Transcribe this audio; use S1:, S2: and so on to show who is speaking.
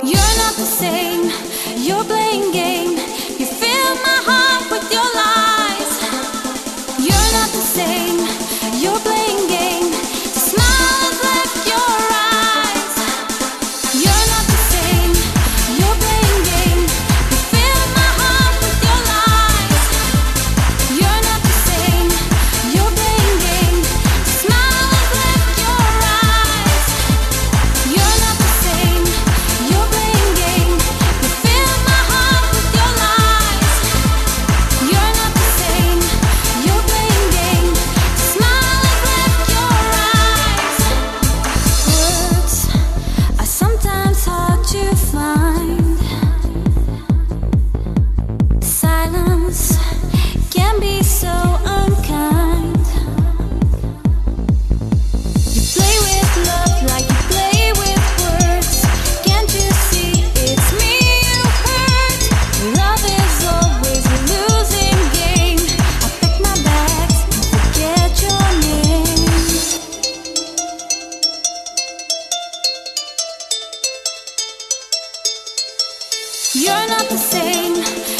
S1: You're not the same. You're playing game. You're not the same.